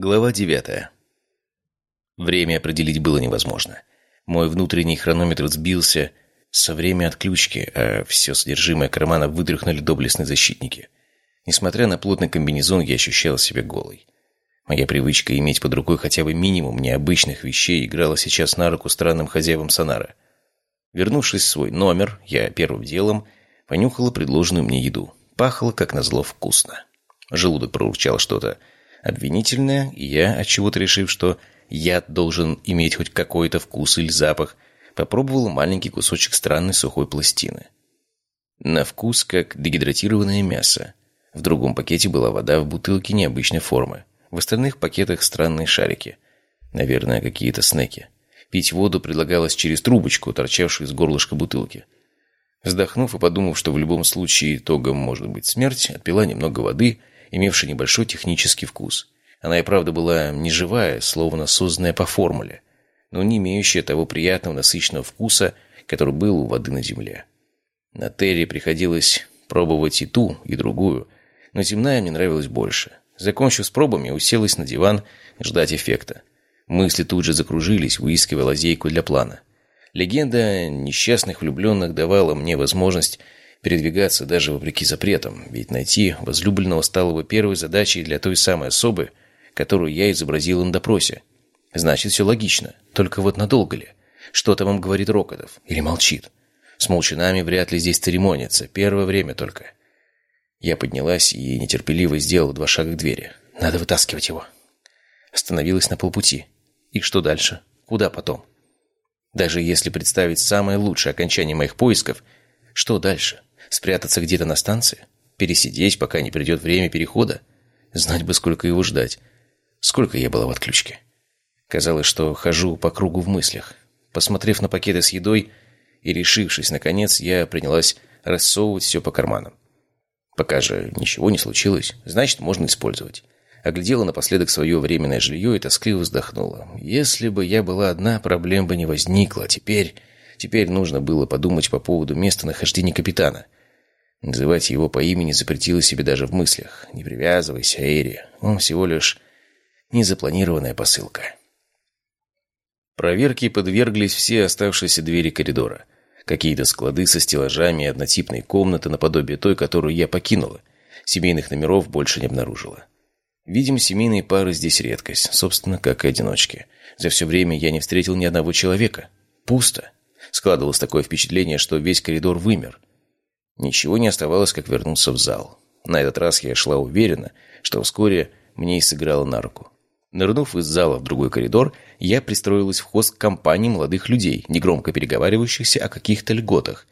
Глава девятая. Время определить было невозможно. Мой внутренний хронометр сбился со время отключки, а все содержимое кармана вытряхнули доблестные защитники. Несмотря на плотный комбинезон, я ощущал себя голой. Моя привычка иметь под рукой хотя бы минимум необычных вещей играла сейчас на руку странным хозяевам Сонара. Вернувшись в свой номер, я первым делом понюхала предложенную мне еду. Пахло, как назло, вкусно. Желудок проурчал что-то обвинительное, и я, отчего-то решив, что яд должен иметь хоть какой-то вкус или запах, попробовал маленький кусочек странной сухой пластины. На вкус как дегидратированное мясо. В другом пакете была вода в бутылке необычной формы. В остальных пакетах странные шарики. Наверное, какие-то снеки. Пить воду предлагалось через трубочку, торчавшую из горлышка бутылки. Вздохнув и подумав, что в любом случае итогом может быть смерть, отпила немного воды имевший небольшой технический вкус. Она и правда была неживая, словно созданная по формуле, но не имеющая того приятного насыщенного вкуса, который был у воды на земле. На Терри приходилось пробовать и ту, и другую, но земная мне нравилась больше. Закончив с пробами, уселась на диван ждать эффекта. Мысли тут же закружились, выискивая лазейку для плана. Легенда несчастных влюбленных давала мне возможность передвигаться даже вопреки запретам, ведь найти возлюбленного стало бы первой задачей для той самой особы, которую я изобразил на допросе. Значит, все логично. Только вот надолго ли? Что-то вам говорит Рокотов. Или молчит? С молчанами вряд ли здесь церемонятся. Первое время только. Я поднялась и нетерпеливо сделала два шага к двери. Надо вытаскивать его. Остановилась на полпути. И что дальше? Куда потом? Даже если представить самое лучшее окончание моих поисков, что дальше? Спрятаться где-то на станции? Пересидеть, пока не придет время перехода? Знать бы, сколько его ждать. Сколько я была в отключке. Казалось, что хожу по кругу в мыслях. Посмотрев на пакеты с едой и решившись, наконец, я принялась рассовывать все по карманам. Пока же ничего не случилось, значит, можно использовать. Оглядела напоследок свое временное жилье и тоскливо вздохнула. Если бы я была одна, проблем бы не возникло. Теперь... Теперь нужно было подумать по поводу местонахождения капитана — Называть его по имени запретила себе даже в мыслях. «Не привязывайся, Эйри. Он всего лишь незапланированная посылка». Проверки подверглись все оставшиеся двери коридора. Какие-то склады со стеллажами и однотипные комнаты наподобие той, которую я покинула. Семейных номеров больше не обнаружила. Видимо, семейные пары здесь редкость, собственно, как и одиночки. За все время я не встретил ни одного человека. Пусто. Складывалось такое впечатление, что весь коридор вымер. Ничего не оставалось, как вернуться в зал. На этот раз я шла уверенно, что вскоре мне и сыграло на руку. Нырнув из зала в другой коридор, я пристроилась в хост компании молодых людей, негромко переговаривающихся о каких-то льготах.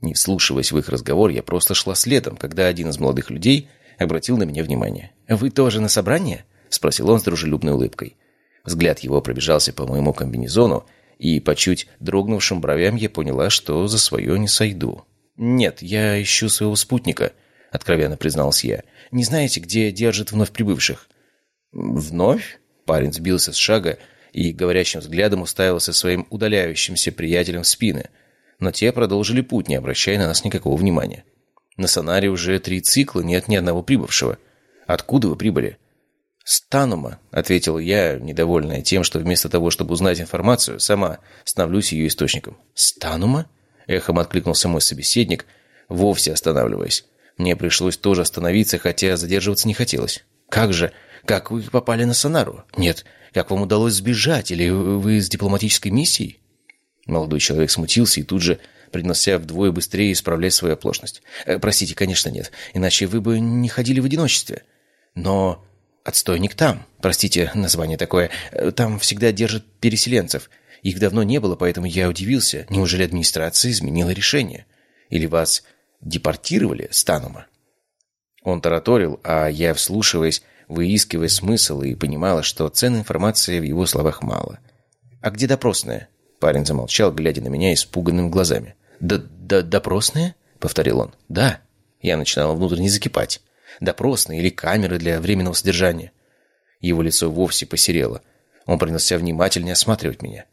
Не вслушиваясь в их разговор, я просто шла следом, когда один из молодых людей обратил на меня внимание. «Вы тоже на собрание?» — спросил он с дружелюбной улыбкой. Взгляд его пробежался по моему комбинезону, и по чуть дрогнувшим бровям я поняла, что за свое не сойду. «Нет, я ищу своего спутника», — откровенно призналась я. «Не знаете, где держат вновь прибывших?» «Вновь?» Парень сбился с шага и говорящим взглядом уставился своим удаляющимся приятелем в спины. Но те продолжили путь, не обращая на нас никакого внимания. «На Сонаре уже три цикла, нет ни одного прибывшего. Откуда вы прибыли?» «Станума», — ответил я, недовольная тем, что вместо того, чтобы узнать информацию, сама становлюсь ее источником. «Станума?» Эхом откликнулся мой собеседник, вовсе останавливаясь. Мне пришлось тоже остановиться, хотя задерживаться не хотелось. «Как же? Как вы попали на Сонару? Нет, как вам удалось сбежать? Или вы с дипломатической миссией?» Молодой человек смутился и тут же принялся вдвое быстрее исправлять свою оплошность. «Э, «Простите, конечно, нет. Иначе вы бы не ходили в одиночестве. Но отстойник там. Простите, название такое. Э, там всегда держат переселенцев. Их давно не было, поэтому я удивился. Неужели администрация изменила решение? Или вас депортировали с Танума?» Он тараторил, а я, вслушиваясь, выискивая смысл и понимала, что ценной информации в его словах мало. «А где допросная?» Парень замолчал, глядя на меня испуганными глазами. «Да, да, допросная?» — повторил он. «Да». Я начинала внутренне закипать. «Допросная или камеры для временного содержания?» Его лицо вовсе посерело. Он принялся внимательнее осматривать меня.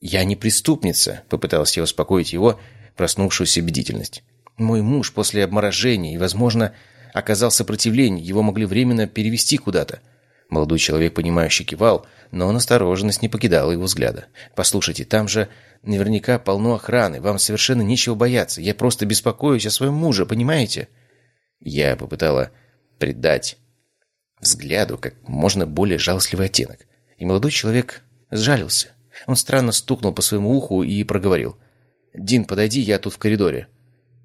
«Я не преступница», — попыталась я успокоить его проснувшуюся бдительность. «Мой муж после обморожения и, возможно, оказал сопротивление, его могли временно перевести куда-то. Молодой человек, понимающе кивал, но настороженность не покидала его взгляда. «Послушайте, там же наверняка полно охраны, вам совершенно нечего бояться. Я просто беспокоюсь о своем муже, понимаете?» Я попытала придать взгляду как можно более жалостливый оттенок. И молодой человек сжалился. Он странно стукнул по своему уху и проговорил. «Дин, подойди, я тут в коридоре».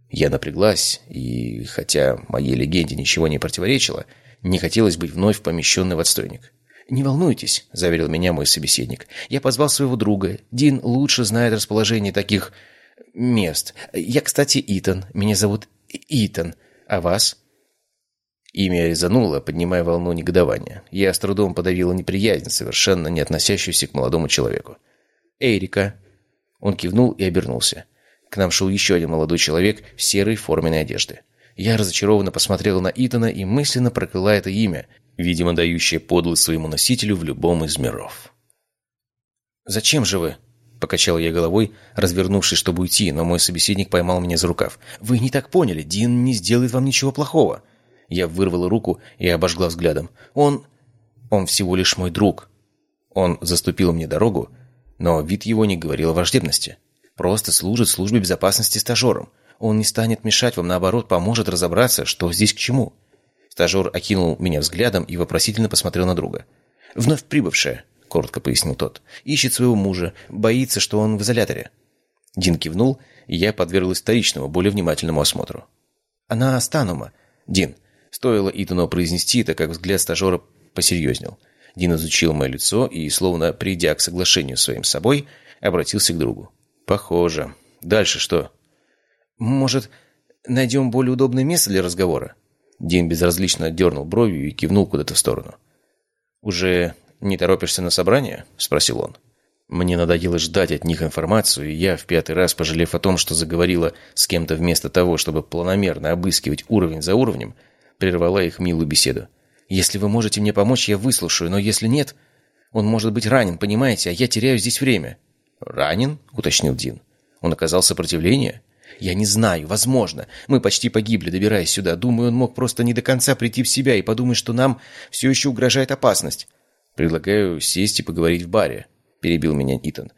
Я напряглась, и, хотя моей легенде ничего не противоречило, не хотелось быть вновь помещенной в отстойник. «Не волнуйтесь», — заверил меня мой собеседник. «Я позвал своего друга. Дин лучше знает расположение таких мест. Я, кстати, Итан. Меня зовут Итан. А вас?» Имя резануло, поднимая волну негодования. Я с трудом подавила неприязнь, совершенно не относящуюся к молодому человеку. «Эрика». Он кивнул и обернулся. К нам шел еще один молодой человек в серой форменной одежде. Я разочарованно посмотрела на Итана и мысленно прокляла это имя, видимо, дающее подлость своему носителю в любом из миров. «Зачем же вы?» – покачал я головой, развернувшись, чтобы уйти, но мой собеседник поймал меня за рукав. «Вы не так поняли. Дин не сделает вам ничего плохого». Я вырвала руку и обожгла взглядом. «Он... он всего лишь мой друг». Он заступил мне дорогу, но вид его не говорил о враждебности. Просто служит службе безопасности стажером. Он не станет мешать вам, наоборот, поможет разобраться, что здесь к чему». Стажер окинул меня взглядом и вопросительно посмотрел на друга. «Вновь прибывшая», — коротко пояснил тот, — «ищет своего мужа, боится, что он в изоляторе». Дин кивнул, и я подверглась вторичному, более внимательному осмотру. «Она Станума. Дин». Стоило Итану произнести это, как взгляд стажера посерьезнел. Дин изучил мое лицо и, словно придя к соглашению с своим собой, обратился к другу. «Похоже. Дальше что?» «Может, найдем более удобное место для разговора?» Дин безразлично дернул бровью и кивнул куда-то в сторону. «Уже не торопишься на собрание?» – спросил он. Мне надоело ждать от них информацию, и я, в пятый раз пожалев о том, что заговорила с кем-то вместо того, чтобы планомерно обыскивать уровень за уровнем, прервала их милую беседу. «Если вы можете мне помочь, я выслушаю, но если нет, он может быть ранен, понимаете, а я теряю здесь время». «Ранен?» — уточнил Дин. «Он оказал сопротивление?» «Я не знаю. Возможно. Мы почти погибли, добираясь сюда. Думаю, он мог просто не до конца прийти в себя и подумать, что нам все еще угрожает опасность». «Предлагаю сесть и поговорить в баре», — перебил меня Итан.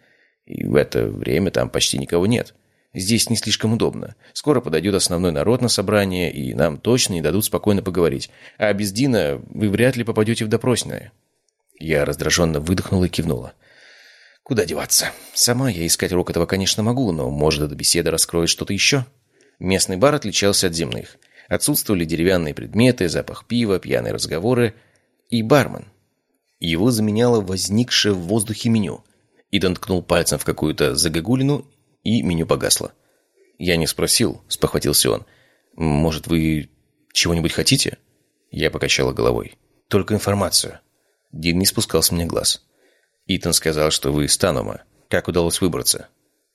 «И в это время там почти никого нет. Здесь не слишком удобно. Скоро подойдет основной народ на собрание, и нам точно не дадут спокойно поговорить. А без Дина вы вряд ли попадете в допросное». Я раздраженно выдохнула и кивнула. Куда деваться? Сама я искать рок этого, конечно, могу, но, может, эта беседа раскроет что-то еще? Местный бар отличался от земных. Отсутствовали деревянные предметы, запах пива, пьяные разговоры и бармен. Его заменяло возникшее в воздухе меню. Идан ткнул пальцем в какую-то загогулину, и меню погасло. «Я не спросил», — спохватился он. «Может, вы чего-нибудь хотите?» Я покачала головой. «Только информацию». Дин не спускал с меня глаз. Итан сказал, что вы из Танума. Как удалось выбраться?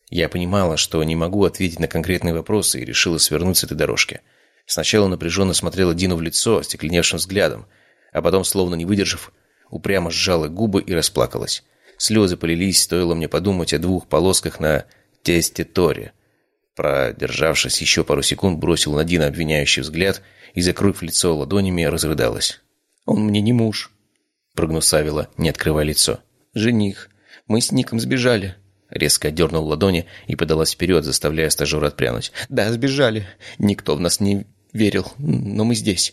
Я понимала, что не могу ответить на конкретные вопросы и решила свернуть с этой дорожки. Сначала напряженно смотрела Дину в лицо остекленевшим взглядом, а потом, словно не выдержав, упрямо сжала губы и расплакалась. Слезы полились, стоило мне подумать о двух полосках на тесте Торе. Продержавшись еще пару секунд, бросил на Дина обвиняющий взгляд и, закрыв лицо ладонями, разрыдалась. «Он мне не муж», — прогнусавила, не открывая лицо жених. Мы с Ником сбежали». Резко дернул ладони и подалась вперед, заставляя стажера отпрянуть. «Да, сбежали. Никто в нас не верил, но мы здесь.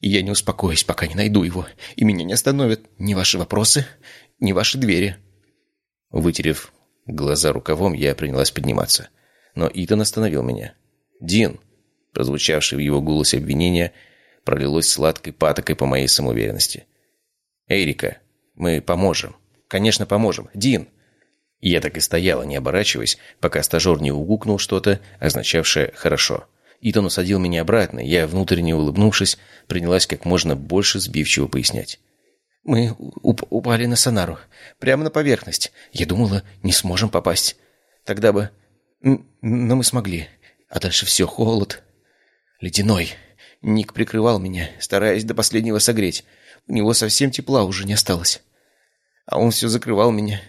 И я не успокоюсь, пока не найду его. И меня не остановят ни ваши вопросы, ни ваши двери». Вытерев глаза рукавом, я принялась подниматься. Но Итан остановил меня. «Дин!» Прозвучавшее в его голосе обвинение пролилось сладкой патокой по моей самоуверенности. «Эрика, мы поможем». Конечно, поможем. Дин!» Я так и стояла, не оборачиваясь, пока стажер не угукнул что-то, означавшее «хорошо». Итан усадил меня обратно, я, внутренне улыбнувшись, принялась как можно больше сбивчиво пояснять. «Мы уп упали на Сонару, прямо на поверхность. Я думала, не сможем попасть. Тогда бы... Но мы смогли. А дальше все холод. Ледяной. Ник прикрывал меня, стараясь до последнего согреть. У него совсем тепла уже не осталось а он все закрывал меня.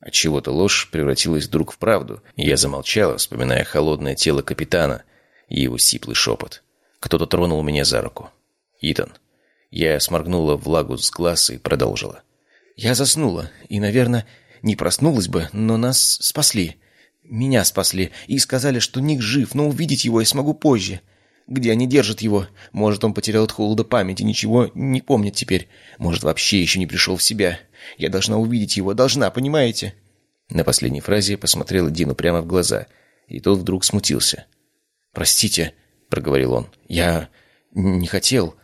Отчего-то ложь превратилась вдруг в правду, я замолчала, вспоминая холодное тело капитана и его сиплый шепот. Кто-то тронул меня за руку. «Итан». Я сморгнула влагу с глаз и продолжила. «Я заснула, и, наверное, не проснулась бы, но нас спасли. Меня спасли, и сказали, что Ник жив, но увидеть его я смогу позже. Где они держат его? Может, он потерял от холода память и ничего не помнит теперь. Может, вообще еще не пришел в себя. Я должна увидеть его, должна, понимаете?» На последней фразе посмотрела Дину прямо в глаза, и тот вдруг смутился. «Простите», — проговорил он, — «я не хотел,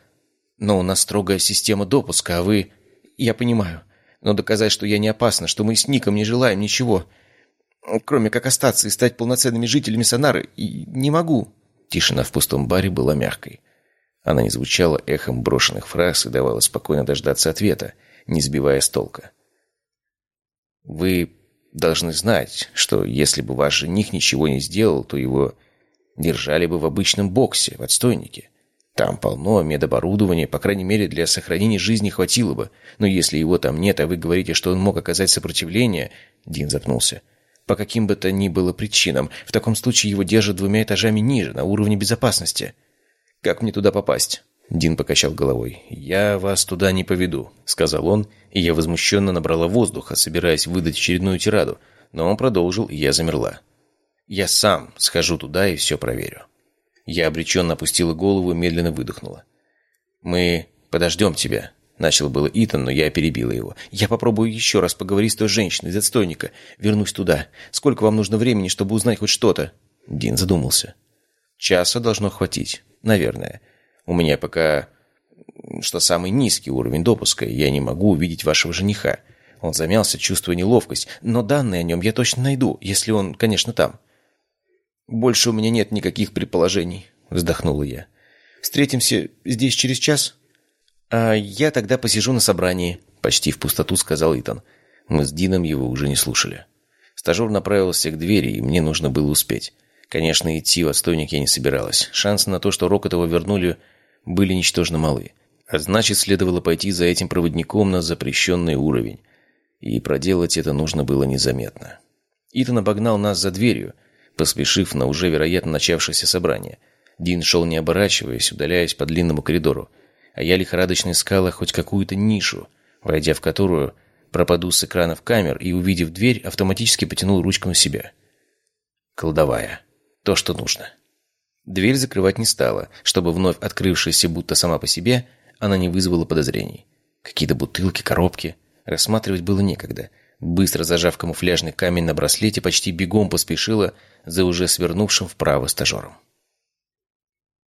но у нас строгая система допуска, а вы...» «Я понимаю, но доказать, что я не опасна, что мы с Ником не желаем ничего, кроме как остаться и стать полноценными жителями Сонары, не могу». Тишина в пустом баре была мягкой. Она не звучала эхом брошенных фраз и давала спокойно дождаться ответа, не сбивая с толка. «Вы должны знать, что если бы ваш жених ничего не сделал, то его держали бы в обычном боксе, в отстойнике. Там полно медоборудования, по крайней мере, для сохранения жизни хватило бы. Но если его там нет, а вы говорите, что он мог оказать сопротивление...» Дин запнулся. По каким бы то ни было причинам, в таком случае его держат двумя этажами ниже, на уровне безопасности. Как мне туда попасть?» Дин покачал головой. «Я вас туда не поведу», — сказал он, и я возмущенно набрала воздуха, собираясь выдать очередную тираду, но он продолжил, и я замерла. «Я сам схожу туда и все проверю». Я обреченно опустила голову и медленно выдохнула. «Мы подождем тебя», Начал было Итан, но я перебила его. «Я попробую еще раз поговорить с той женщиной из отстойника. Вернусь туда. Сколько вам нужно времени, чтобы узнать хоть что-то?» Дин задумался. «Часа должно хватить. Наверное. У меня пока... что самый низкий уровень допуска, я не могу увидеть вашего жениха. Он замялся, чувствуя неловкость, но данные о нем я точно найду, если он, конечно, там». «Больше у меня нет никаких предположений», — вздохнула я. «Встретимся здесь через час?» «А я тогда посижу на собрании», — почти в пустоту сказал Итан. Мы с Дином его уже не слушали. Стажер направился к двери, и мне нужно было успеть. Конечно, идти в отстойник я не собиралась. Шансы на то, что Рокотова вернули, были ничтожно малы. А значит, следовало пойти за этим проводником на запрещенный уровень. И проделать это нужно было незаметно. Итан обогнал нас за дверью, поспешив на уже, вероятно, начавшееся собрание. Дин шел не оборачиваясь, удаляясь по длинному коридору а я лихорадочно искала хоть какую-то нишу, войдя в которую пропаду с экранов камер и, увидев дверь, автоматически потянул ручку на себя. Кладовая. То, что нужно. Дверь закрывать не стала, чтобы вновь открывшаяся будто сама по себе, она не вызвала подозрений. Какие-то бутылки, коробки. Рассматривать было некогда. Быстро зажав камуфляжный камень на браслете, почти бегом поспешила за уже свернувшим вправо стажером.